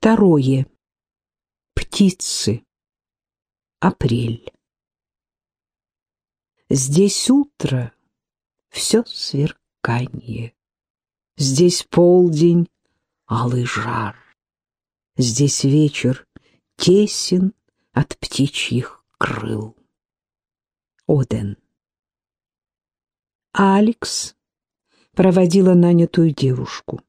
Второе. Птицы. Апрель. Здесь утро, все сверканье. Здесь полдень, алый жар. Здесь вечер тесен от птичьих крыл. Оден. Алекс проводила нанятую девушку.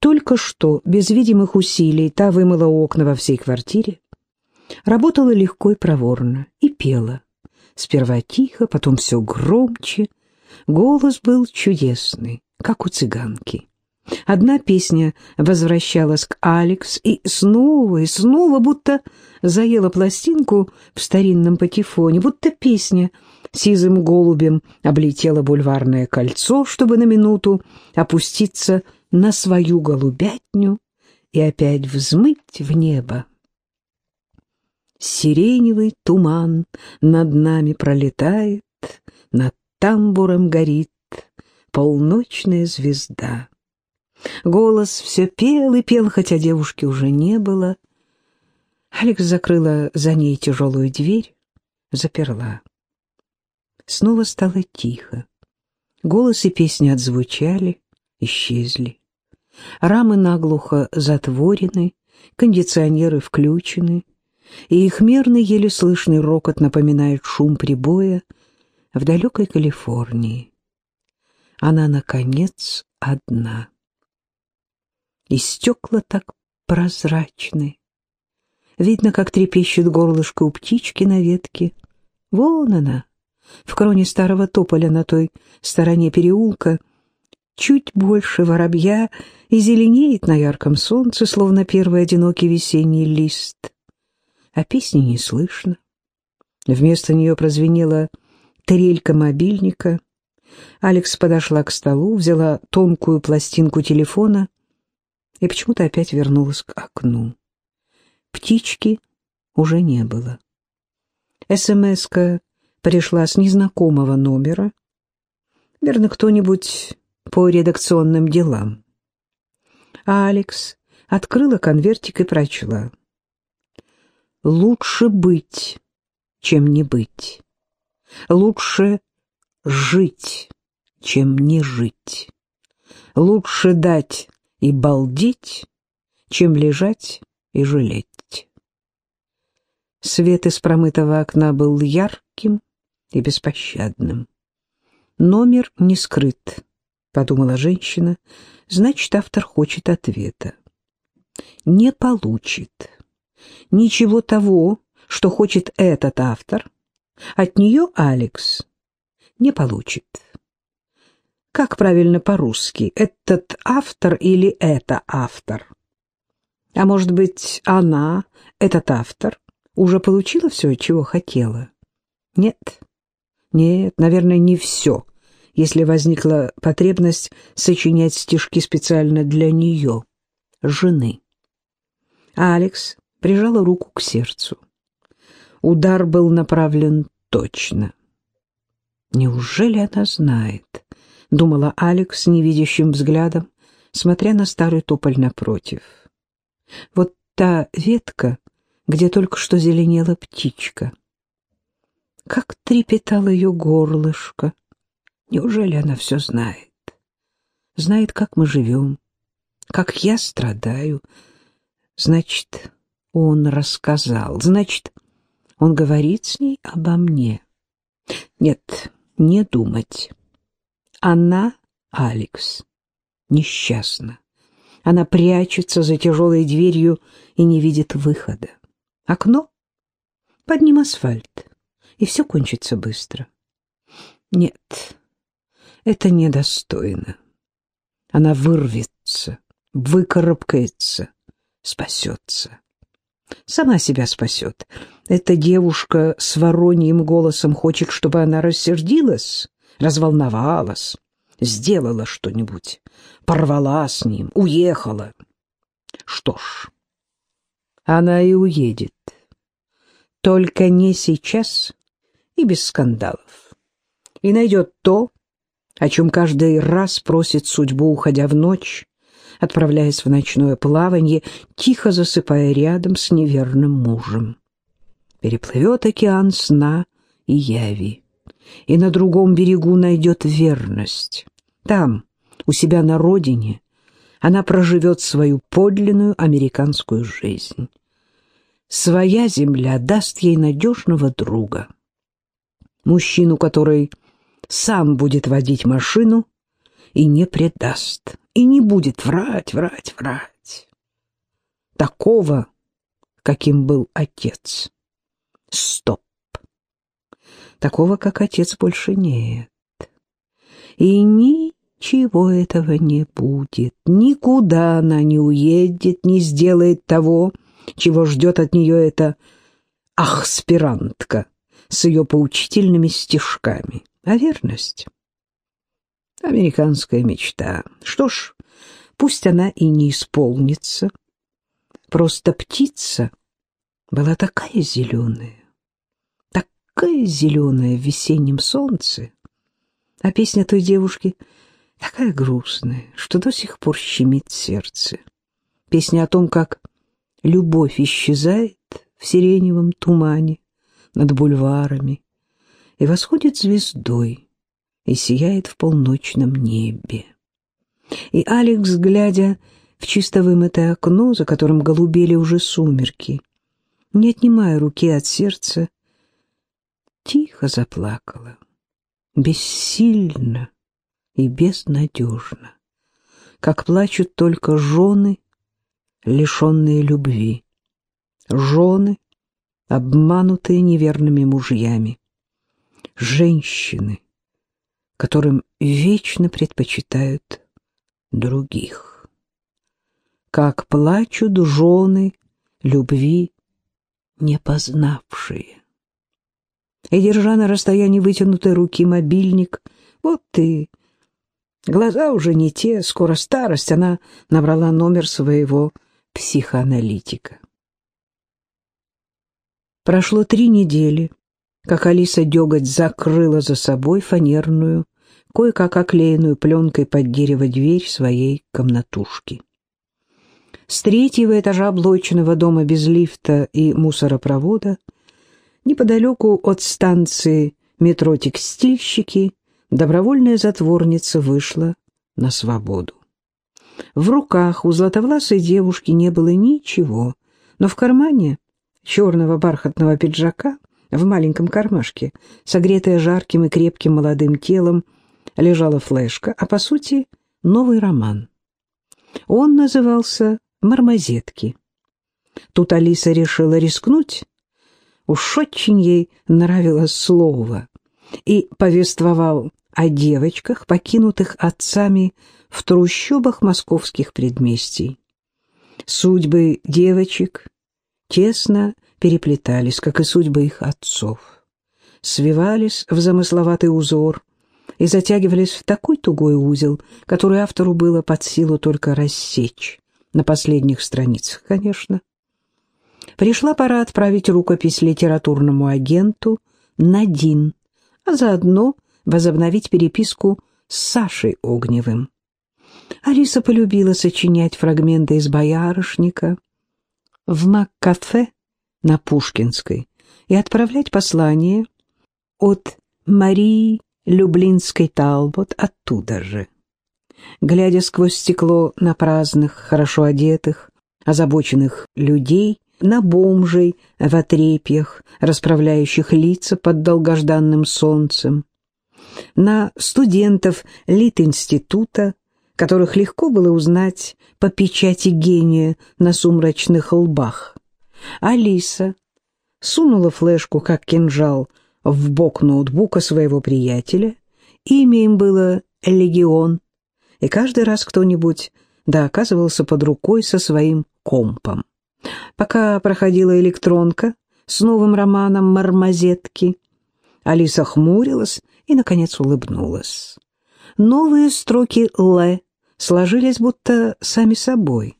Только что, без видимых усилий, та вымыла окна во всей квартире, работала легко и проворно и пела. Сперва тихо, потом все громче. Голос был чудесный, как у цыганки. Одна песня возвращалась к Алекс и снова и снова будто заела пластинку в старинном патефоне, будто песня сизым голубем облетела бульварное кольцо, чтобы на минуту опуститься на свою голубятню и опять взмыть в небо. Сиреневый туман над нами пролетает, над тамбуром горит полночная звезда. Голос все пел и пел, хотя девушки уже не было. Алекс закрыла за ней тяжелую дверь, заперла. Снова стало тихо. Голос и песни отзвучали, исчезли. Рамы наглухо затворены, кондиционеры включены, и их мерный, еле слышный рокот напоминает шум прибоя в далекой Калифорнии. Она, наконец, одна. И стекла так прозрачны. Видно, как трепещет горлышко у птички на ветке. Вон она, в кроне старого тополя на той стороне переулка, чуть больше воробья и зеленеет на ярком солнце, словно первый одинокий весенний лист. А песни не слышно. Вместо нее прозвенела трелька мобильника. Алекс подошла к столу, взяла тонкую пластинку телефона и почему-то опять вернулась к окну. Птички уже не было. СМС-ка пришла с незнакомого номера. Верно, кто-нибудь по редакционным делам. А Алекс открыла конвертик и прочла. «Лучше быть, чем не быть. Лучше жить, чем не жить. Лучше дать и балдеть, чем лежать и жалеть». Свет из промытого окна был ярким и беспощадным. Номер не скрыт подумала женщина, значит, автор хочет ответа. Не получит. Ничего того, что хочет этот автор, от нее Алекс не получит. Как правильно по-русски, этот автор или это автор? А может быть, она, этот автор, уже получила все, чего хотела? Нет, нет, наверное, не все если возникла потребность сочинять стишки специально для нее, жены. Алекс прижала руку к сердцу. Удар был направлен точно. «Неужели она знает?» — думала Алекс невидящим взглядом, смотря на старый тополь напротив. «Вот та ветка, где только что зеленела птичка. Как трепетало ее горлышко!» Неужели она все знает? Знает, как мы живем, как я страдаю. Значит, он рассказал. Значит, он говорит с ней обо мне. Нет, не думать. Она, Алекс, несчастна. Она прячется за тяжелой дверью и не видит выхода. Окно? Под ним асфальт. И все кончится быстро. Нет, это недостойно. Она вырвется, выкарабкается, спасется. Сама себя спасет. Эта девушка с вороньим голосом хочет, чтобы она рассердилась, разволновалась, сделала что-нибудь, порвала с ним, уехала. Что ж, она и уедет. Только не сейчас и без скандалов. И найдет то, о чем каждый раз просит судьбу, уходя в ночь, отправляясь в ночное плавание, тихо засыпая рядом с неверным мужем. Переплывет океан сна и яви, и на другом берегу найдет верность. Там, у себя на родине, она проживет свою подлинную американскую жизнь. Своя земля даст ей надежного друга. Мужчину, который сам будет водить машину и не предаст, и не будет врать, врать, врать. Такого, каким был отец. Стоп. Такого, как отец, больше нет. И ничего этого не будет. Никуда она не уедет, не сделает того, чего ждет от нее эта ахспирантка с ее поучительными стишками. А? Американская мечта. Что ж, пусть она и не исполнится. Просто птица была такая зеленая, такая зеленая в весеннем солнце, а песня той девушки такая грустная, что до сих пор щемит сердце. Песня о том, как любовь исчезает в сиреневом тумане над бульварами и восходит звездой и сияет в полночном небе. И Алекс, глядя в чисто вымытое окно, за которым голубели уже сумерки, не отнимая руки от сердца, тихо заплакала, бессильно и безнадежно, как плачут только жены, лишенные любви, жены, обманутые неверными мужьями, женщины, которым вечно предпочитают других. Как плачут жены любви не познавшие. И, держа на расстоянии вытянутой руки мобильник, вот ты, глаза уже не те, скоро старость, она набрала номер своего психоаналитика. Прошло три недели, как Алиса Деготь закрыла за собой фанерную, кое-как оклеенную пленкой под дерево дверь своей комнатушки. С третьего этажа блочного дома без лифта и мусоропровода, неподалеку от станции метро «Текстильщики», добровольная затворница вышла на свободу. В руках у златовласой девушки не было ничего, но в кармане черного бархатного пиджака в маленьком кармашке, согретая жарким и крепким молодым телом, лежала флешка, а по сути новый роман. Он назывался «Мармозетки». Тут Алиса решила рискнуть, уж очень ей нравилось слово, и повествовал о девочках, покинутых отцами в трущобах московских предместий. Судьбы девочек тесно переплетались, как и судьбы их отцов, свивались в замысловатый узор и затягивались в такой тугой узел, который автору было под силу только рассечь, на последних страницах, конечно. Пришла пора отправить рукопись литературному агенту Надин, а заодно возобновить переписку с Сашей Огневым. Алиса полюбила сочинять фрагменты из «Боярышника», в Мак-кафе на Пушкинской и отправлять послание от Марии Люблинской Талбот оттуда же. Глядя сквозь стекло на праздных, хорошо одетых, озабоченных людей, на бомжей в отрепьях, расправляющих лица под долгожданным солнцем, на студентов Лит-института, которых легко было узнать по печати гения на сумрачных лбах. Алиса сунула флешку, как кинжал, в бок ноутбука своего приятеля. Имя им было «Легион», и каждый раз кто-нибудь да оказывался под рукой со своим компом. Пока проходила электронка с новым романом «Мармозетки», Алиса хмурилась и, наконец, улыбнулась. Новые строки «Л» сложились будто сами собой.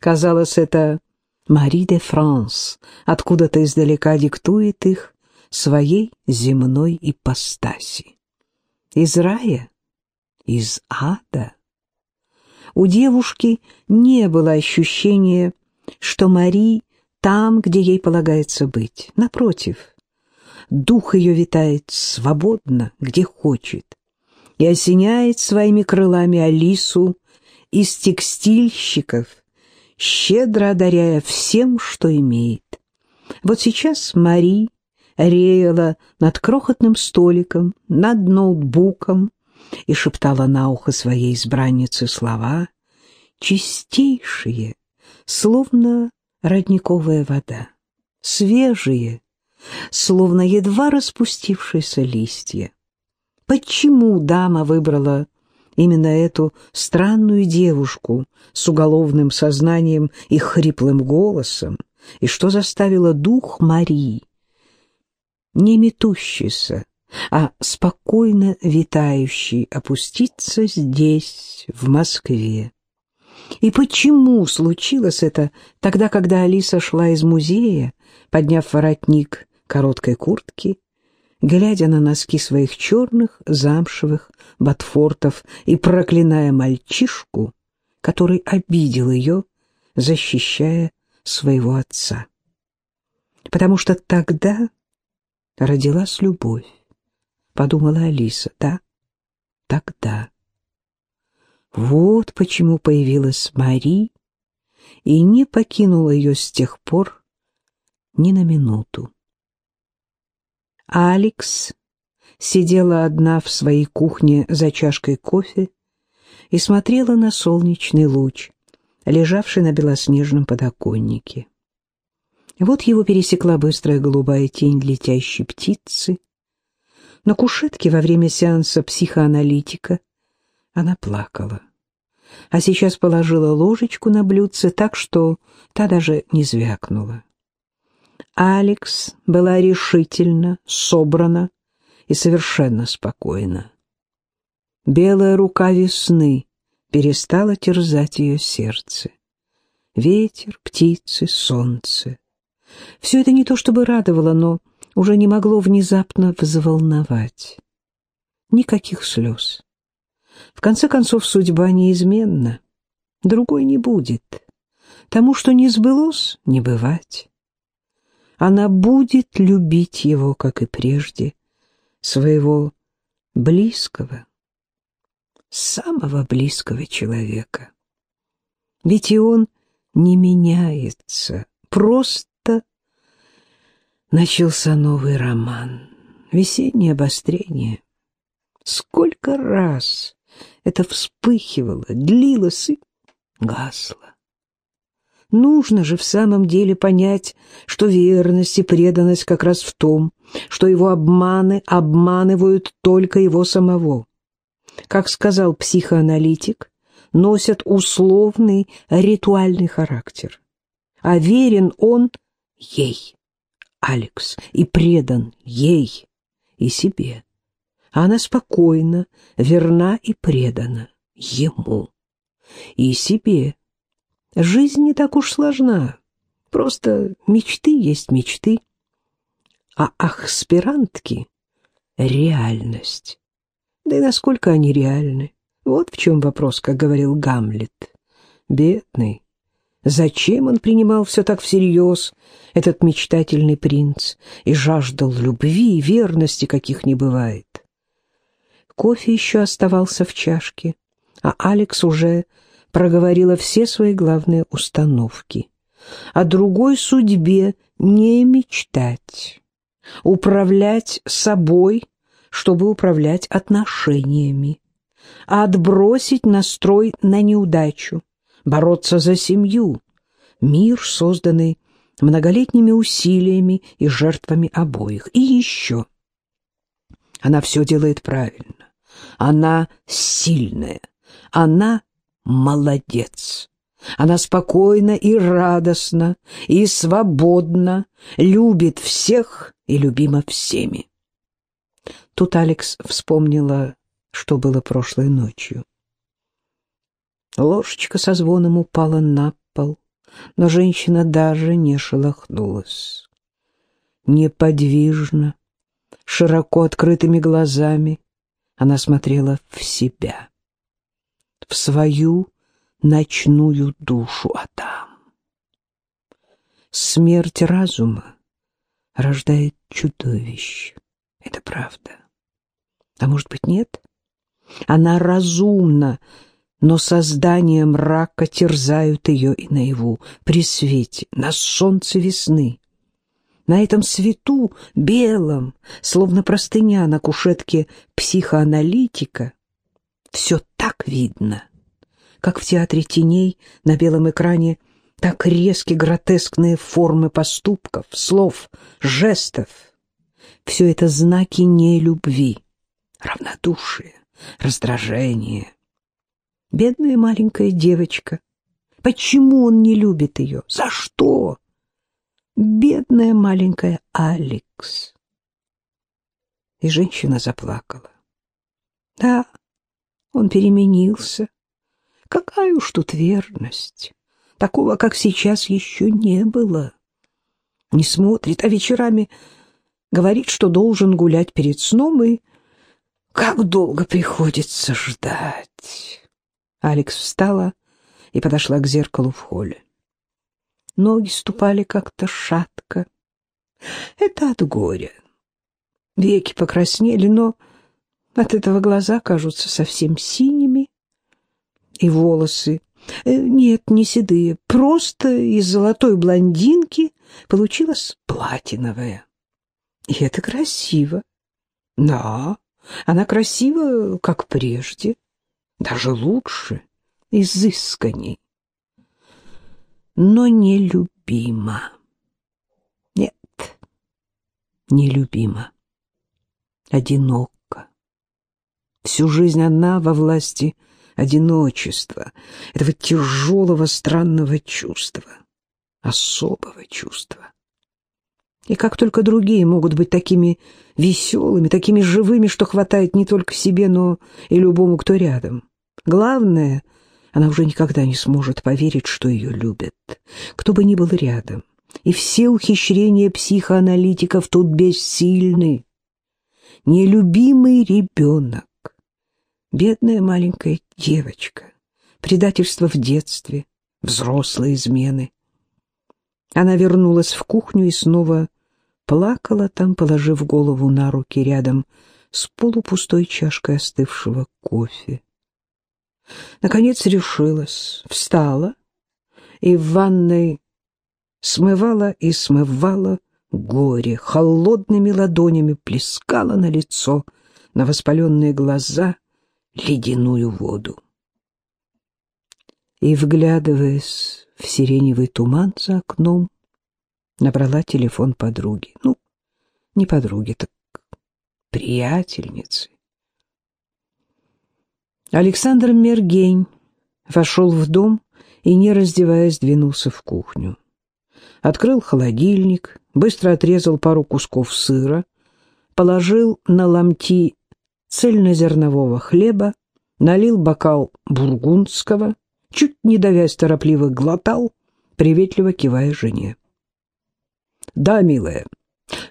Казалось, это Мари де Франс откуда-то издалека диктует их своей земной ипостаси. Из рая? Из ада? У девушки не было ощущения, что Мари там, где ей полагается быть. Напротив, дух ее витает свободно, где хочет, и осеняет своими крылами Алису из текстильщиков, щедро одаряя всем, что имеет. Вот сейчас Мари реяла над крохотным столиком, над ноутбуком и шептала на ухо своей избраннице слова, чистейшие, словно родниковая вода, свежие, словно едва распустившиеся листья. Почему дама выбрала именно эту странную девушку с уголовным сознанием и хриплым голосом, и что заставило дух Марии, не метущийся, а спокойно витающий, опуститься здесь, в Москве. И почему случилось это тогда, когда Алиса шла из музея, подняв воротник короткой куртки, глядя на носки своих черных замшевых ботфортов и проклиная мальчишку, который обидел ее, защищая своего отца. Потому что тогда родилась любовь, подумала Алиса, да, тогда. Вот почему появилась Мари и не покинула ее с тех пор ни на минуту. Алекс сидела одна в своей кухне за чашкой кофе и смотрела на солнечный луч, лежавший на белоснежном подоконнике. Вот его пересекла быстрая голубая тень летящей птицы. На кушетке во время сеанса психоаналитика она плакала. А сейчас положила ложечку на блюдце так, что та даже не звякнула. Алекс была решительно, собрана и совершенно спокойна. Белая рука весны перестала терзать ее сердце. Ветер, птицы, солнце. Все это не то чтобы радовало, но уже не могло внезапно взволновать. Никаких слез. В конце концов, судьба неизменна. Другой не будет. Тому, что не сбылось, не бывать. Она будет любить его, как и прежде, своего близкого, самого близкого человека. Ведь и он не меняется, просто начался новый роман, весеннее обострение. Сколько раз это вспыхивало, длилось и гасло. Нужно же в самом деле понять, что верность и преданность как раз в том, что его обманы обманывают только его самого. Как сказал психоаналитик, носят условный ритуальный характер. А верен он ей, Алекс, и предан ей и себе она спокойна, верна и предана ему и себе. Жизнь не так уж сложна, просто мечты есть мечты, а ахспирантки — реальность. Да и насколько они реальны? Вот в чем вопрос, как говорил Гамлет. Бедный. Зачем он принимал все так всерьез, этот мечтательный принц, и жаждал любви и верности, каких не бывает? Кофе еще оставался в чашке, а Алекс уже проговорила все свои главные установки. О другой судьбе не мечтать, управлять собой, чтобы управлять отношениями, а отбросить настрой на неудачу, бороться за семью, мир, созданный многолетними усилиями и жертвами обоих. И еще. Она все делает правильно. Она сильная, она молодец. Она спокойна и радостна, и свободна, любит всех и любима всеми. Тут Алекс вспомнила, что было прошлой ночью. Ложечка со звоном упала на пол, но женщина даже не шелохнулась. Неподвижно, широко открытыми глазами, она смотрела в себя, в свою ночную душу, а там... Смерть разума рождает чудовищ. Это правда. А может быть, нет? Она разумна, но создание мрака терзают ее и наяву, при свете, на солнце весны. На этом свету, белом, словно простыня на кушетке психоаналитика, все так видно, как в театре теней на белом экране так резки гротескные формы поступков, слов, жестов. Все это знаки нелюбви, равнодушие, раздражение. Бедная маленькая девочка. Почему он не любит ее? За что? Бедная маленькая Алекс. И женщина заплакала. Да, он переменился. Какая уж тут верность. Такого, как сейчас, еще не было. Не смотрит, а вечерами говорит, что должен гулять перед сном, и как долго приходится ждать. Алекс встала и подошла к зеркалу в холле. Ноги ступали как-то шатко. Это от горя. Веки покраснели, но от этого глаза кажутся совсем синими. И волосы, э, нет, не седые, просто из золотой блондинки получилась платиновая. И это красиво. Да, она красива, как прежде даже лучше, изысканней, но нелюбима. Нет, нелюбима, одинока. Всю жизнь одна во власти одиночества, этого тяжелого странного чувства, особого чувства. И как только другие могут быть такими веселыми, такими живыми, что хватает не только себе, но и любому, кто рядом. Главное, она уже никогда не сможет поверить, что ее любят, кто бы ни был рядом. И все ухищрения психоаналитиков тут бессильны. Нелюбимый ребенок, бедная маленькая девочка, предательство в детстве, взрослые измены. Она вернулась в кухню и снова плакала там, положив голову на руки рядом с полупустой чашкой остывшего кофе. Наконец решилась, встала и в ванной смывала и смывала горе, холодными ладонями плескала на лицо, на воспаленные глаза ледяную воду. И, вглядываясь в сиреневый туман за окном, Набрала телефон подруги. Ну, не подруги, так приятельницы. Александр Мергень вошел в дом и, не раздеваясь, двинулся в кухню. Открыл холодильник, быстро отрезал пару кусков сыра, положил на ломти цельнозернового хлеба, налил бокал бургундского, чуть не давясь торопливо глотал, приветливо кивая жене. Да, милая.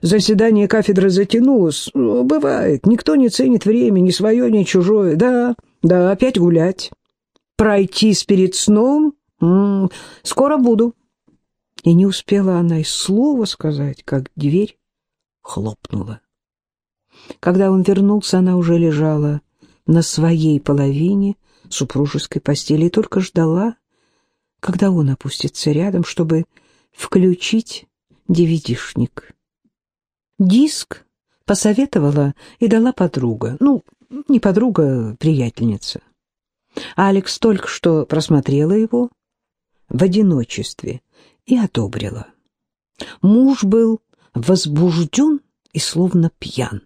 Заседание кафедры затянулось. Ну, бывает. Никто не ценит время, ни свое, ни чужое. Да, да, опять гулять. Пройтись перед сном? М -м, скоро буду. И не успела она и слова сказать, как дверь хлопнула. Когда он вернулся, она уже лежала на своей половине супружеской постели и только ждала, когда он опустится рядом, чтобы включить DVD-шник. Диск посоветовала и дала подруга. Ну, не подруга, приятельница. Алекс только что просмотрела его в одиночестве и одобрила. Муж был возбужден и словно пьян.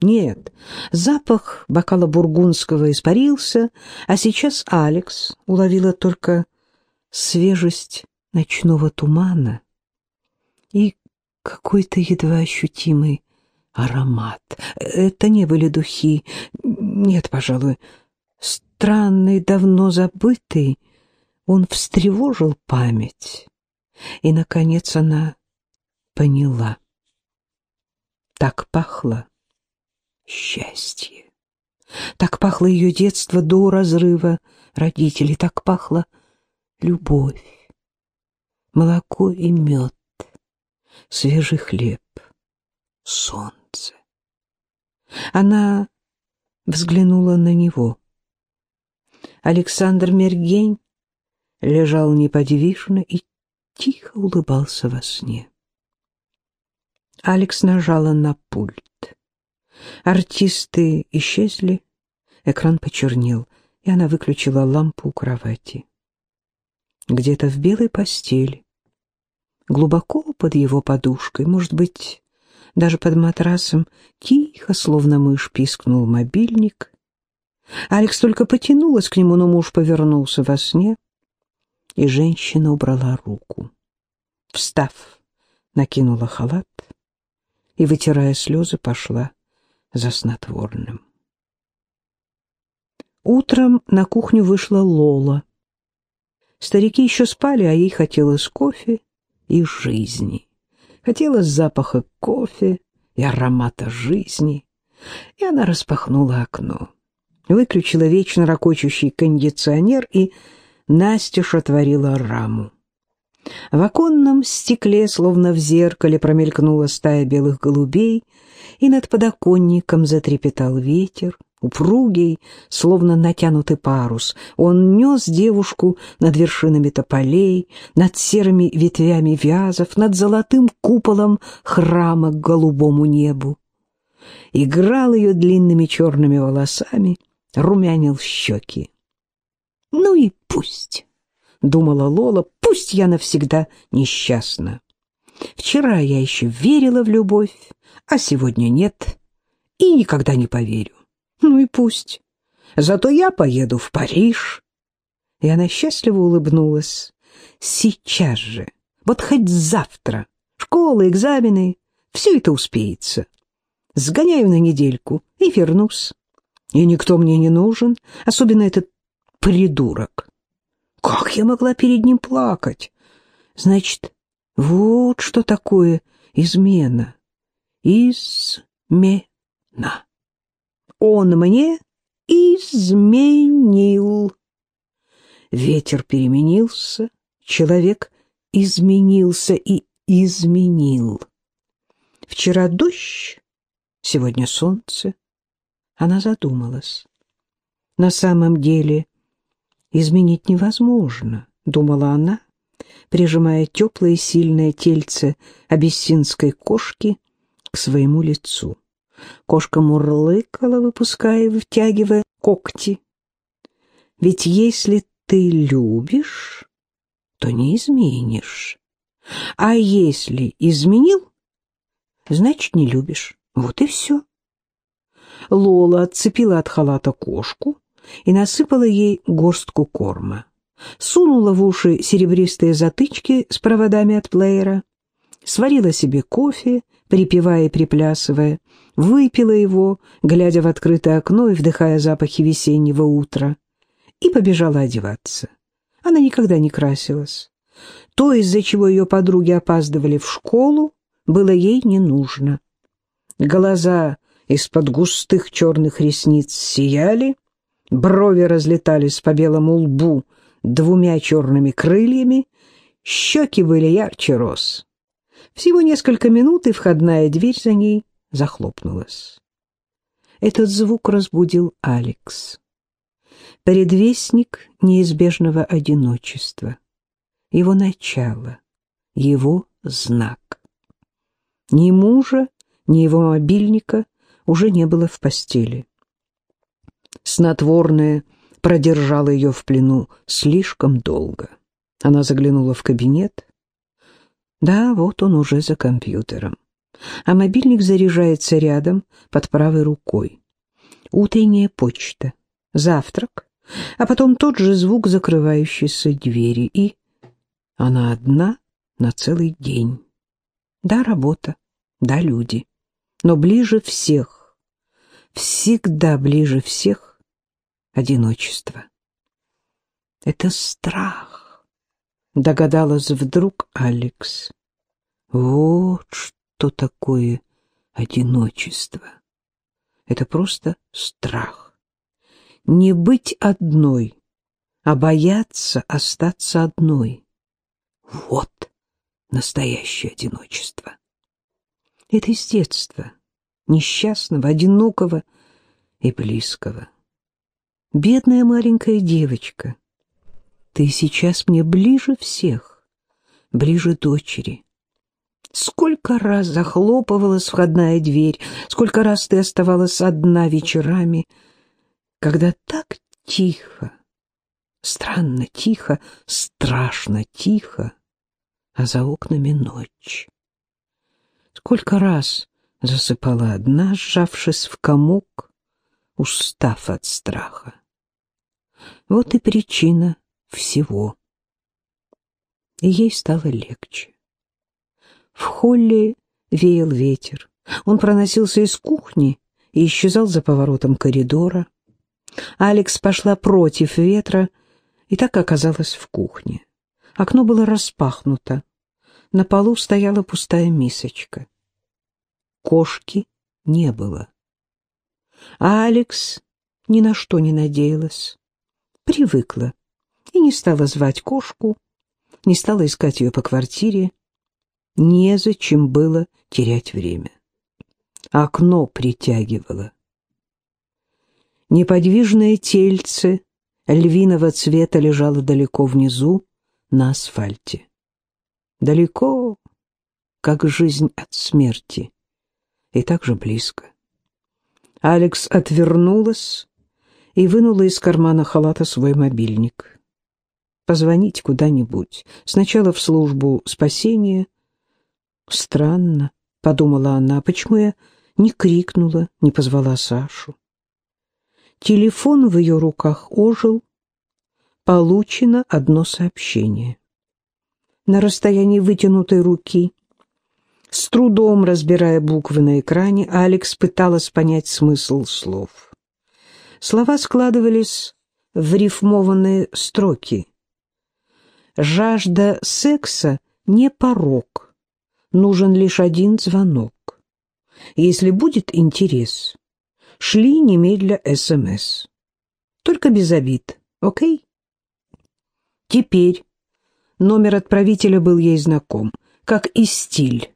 Нет, запах бокала бургундского испарился, а сейчас Алекс уловила только свежесть ночного тумана и какой-то едва ощутимый аромат. Это не были духи. Нет, пожалуй, странный, давно забытый. Он встревожил память. И, наконец, она поняла. Так пахло счастье. Так пахло ее детство до разрыва родителей. Так пахло любовь, молоко и мед, свежий хлеб, солнце. Она взглянула на него. Александр Мергень лежал неподвижно и тихо улыбался во сне. Алекс нажала на пульт. Артисты исчезли, экран почернел, и она выключила лампу у кровати. Где-то в белой постели, глубоко под его подушкой, может быть, даже под матрасом, тихо, словно мышь, пискнул мобильник. Алекс только потянулась к нему, но муж повернулся во сне, и женщина убрала руку. Встав, накинула халат и, вытирая слезы, пошла за снотворным. Утром на кухню вышла Лола. Старики еще спали, а ей хотелось кофе и жизни. Хотелось запаха кофе и аромата жизни. И она распахнула окно, выключила вечно ракочущий кондиционер и настежь отворила раму. В оконном стекле, словно в зеркале, промелькнула стая белых голубей, и над подоконником затрепетал ветер, упругий, словно натянутый парус. Он нес девушку над вершинами тополей, над серыми ветвями вязов, над золотым куполом храма к голубому небу. Играл ее длинными черными волосами, румянил щеки. «Ну и пусть!» — думала Лола, — пусть я навсегда несчастна. Вчера я еще верила в любовь, а сегодня нет и никогда не поверю. Ну и пусть. Зато я поеду в Париж. И она счастливо улыбнулась. Сейчас же, вот хоть завтра, школа, экзамены, все это успеется. Сгоняю на недельку и вернусь. И никто мне не нужен, особенно этот придурок. Как я могла перед ним плакать? Значит, вот что такое измена. Измена. Он мне изменил. Ветер переменился, человек изменился и изменил. Вчера дождь, сегодня солнце. Она задумалась. На самом деле изменить невозможно, думала она, прижимая теплое и сильное тельце абиссинской кошки к своему лицу. Кошка мурлыкала, выпуская и втягивая когти. Ведь если ты любишь, то не изменишь. А если изменил, значит, не любишь. Вот и все. Лола отцепила от халата кошку, и насыпала ей горстку корма. Сунула в уши серебристые затычки с проводами от плеера, сварила себе кофе, припевая и приплясывая, выпила его, глядя в открытое окно и вдыхая запахи весеннего утра, и побежала одеваться. Она никогда не красилась. То, из-за чего ее подруги опаздывали в школу, было ей не нужно. Глаза из-под густых черных ресниц сияли, Брови разлетались по белому лбу двумя черными крыльями, щеки были ярче роз. Всего несколько минут, и входная дверь за ней захлопнулась. Этот звук разбудил Алекс. Предвестник неизбежного одиночества. Его начало, его знак. Ни мужа, ни его мобильника уже не было в постели. Снотворное продержало ее в плену слишком долго. Она заглянула в кабинет. Да, вот он уже за компьютером. А мобильник заряжается рядом, под правой рукой. Утренняя почта, завтрак, а потом тот же звук закрывающейся двери. И она одна на целый день. Да, работа, да, люди. Но ближе всех всегда ближе всех одиночество. Это страх, догадалась вдруг Алекс. Вот что такое одиночество. Это просто страх. Не быть одной, а бояться остаться одной. Вот настоящее одиночество. Это из детства, несчастного, одинокого и близкого. Бедная маленькая девочка, ты сейчас мне ближе всех, ближе дочери. Сколько раз захлопывалась входная дверь, сколько раз ты оставалась одна вечерами, когда так тихо, странно тихо, страшно тихо, а за окнами ночь. Сколько раз засыпала одна, сжавшись в комок, устав от страха. Вот и причина всего. И ей стало легче. В холле веял ветер. Он проносился из кухни и исчезал за поворотом коридора. Алекс пошла против ветра и так оказалась в кухне. Окно было распахнуто. На полу стояла пустая мисочка. Кошки не было. А Алекс ни на что не надеялась. Привыкла и не стала звать кошку, не стала искать ее по квартире. Незачем было терять время. Окно притягивало. Неподвижное тельце львиного цвета лежало далеко внизу на асфальте. Далеко, как жизнь от смерти, и так же близко. Алекс отвернулась и вынула из кармана халата свой мобильник. Позвонить куда-нибудь. Сначала в службу спасения. Странно, — подумала она, — почему я не крикнула, не позвала Сашу. Телефон в ее руках ожил. Получено одно сообщение. На расстоянии вытянутой руки, с трудом разбирая буквы на экране, Алекс пыталась понять смысл слов. Слова складывались в рифмованные строки. «Жажда секса не порог, нужен лишь один звонок. Если будет интерес, шли немедля СМС. Только без обид, окей? Теперь номер отправителя был ей знаком, как и стиль,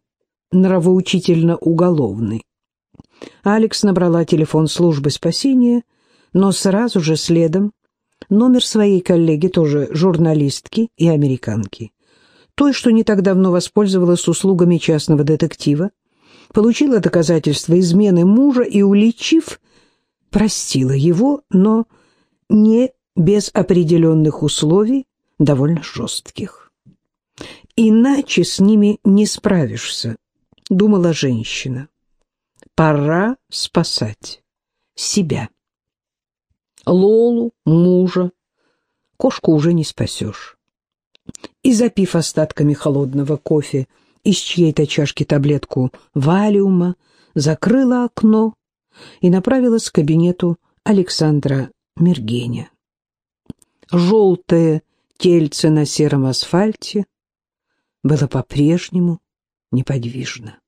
нравоучительно-уголовный. Алекс набрала телефон службы спасения, но сразу же следом номер своей коллеги, тоже журналистки и американки, той, что не так давно воспользовалась услугами частного детектива, получила доказательства измены мужа и, уличив, простила его, но не без определенных условий, довольно жестких. «Иначе с ними не справишься», — думала женщина. «Пора спасать себя. Лолу, мужа, кошку уже не спасешь». И, запив остатками холодного кофе, из чьей-то чашки таблетку валиума, закрыла окно и направилась к кабинету Александра Мергеня. Желтое тельце на сером асфальте было по-прежнему неподвижно.